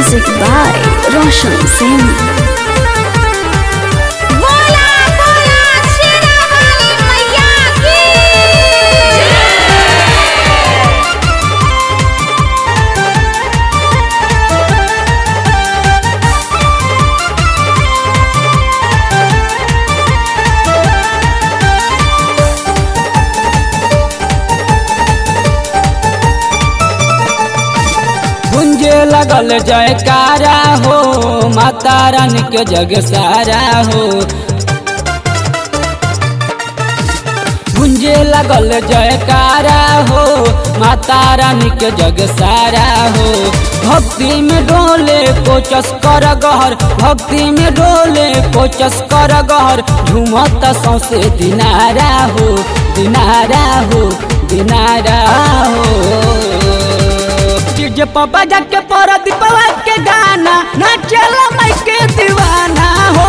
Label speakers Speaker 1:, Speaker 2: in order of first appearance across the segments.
Speaker 1: Music by Roshan
Speaker 2: Singh लगल जयकारा हो, माता रानी के जग सारा हो। गुंजे लगल जयकारा हो, माता रानी के जग सारा हो। भक्ति में डोले कोचस कर गहर, भक्ति में डोले कोचस कर गहर। झूमत सौसे दिनारा हो दिनारा हो दिनारा हो। डीजे पापा जाके पर दीपवा के गाना ना चलो मैं के दीवाना हो।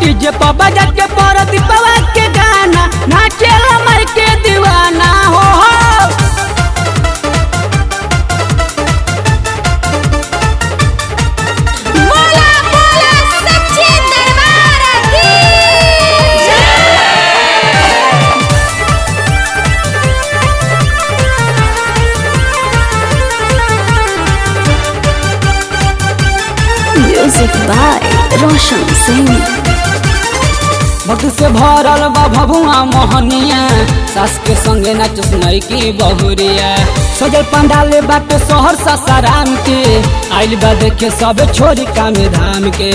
Speaker 2: डीजे पापा जाके पर दीपवा
Speaker 3: म्यूज़िक बाय रोशन सिंह
Speaker 2: भक्त से भरल बा भभुआ मोहनिया सास के संगे नाचस नई की बहुरिया। सजल पंडाले बाटे शहर ससाराम के आइल बा देखे सब छोरी काम धाम के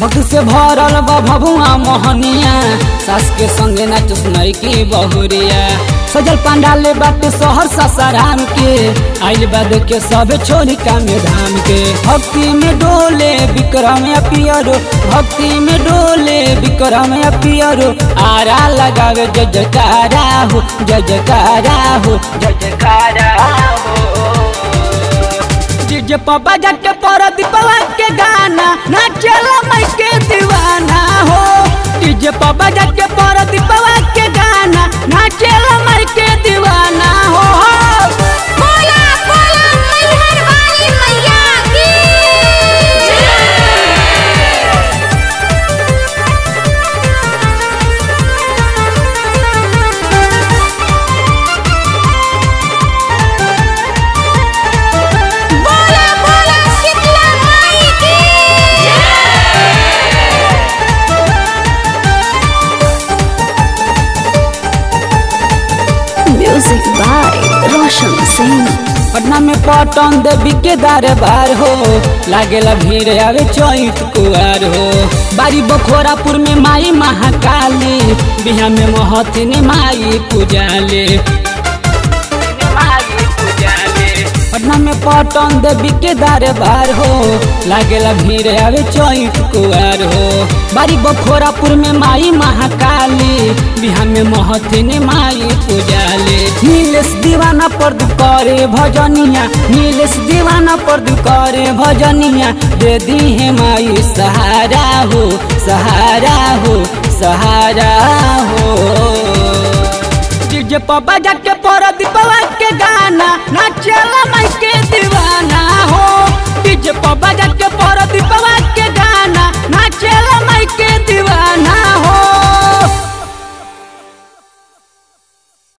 Speaker 2: भक्त से भरल बा भभुआ मोहनिया सास के संगे नाचस नई की बहुरिया। सजल पंडाले बाटे शहर ससाराम के, आइल बा देखे सब छोरी काम धाम के। भक्ति में डोले विक्रम पियरो, भक्ति में डोले विक्रम पियरो। आरा लगावे जय जयकारा हो, जय जयकारा हो, जय जयकारा हो। पर बजा के पर दीपवा के गाना, नाचल मई के दीवाना हो। पर बजा के पर दीपवा
Speaker 3: म्यूज़िक बाय रोशन सिंह
Speaker 2: पटना में पटन देवी के दरबार हो। लागेला भीड़ आवे चैत कुआर हो। बारी बखोरापुर में माई महाकाली। बिहार में महथिन माई पूजाले। पटना में पटन देवी के दरबार हो। लागेला भीड़ आवे चैत कुआर हो। बारी बखोरापुर में माई महाकाली। बिहार में महथिन माई पूजाले। नीलेश दीवाना पर करे भजनिया नीलेश दीवाना पर करे भजनिया। दे दी है माई सहारा हो सहारा हो सहारा हो। डीजे पर बजा के पर दीपवा के गाना, नाचल मई के दीवाना हो। डीजे पर बजा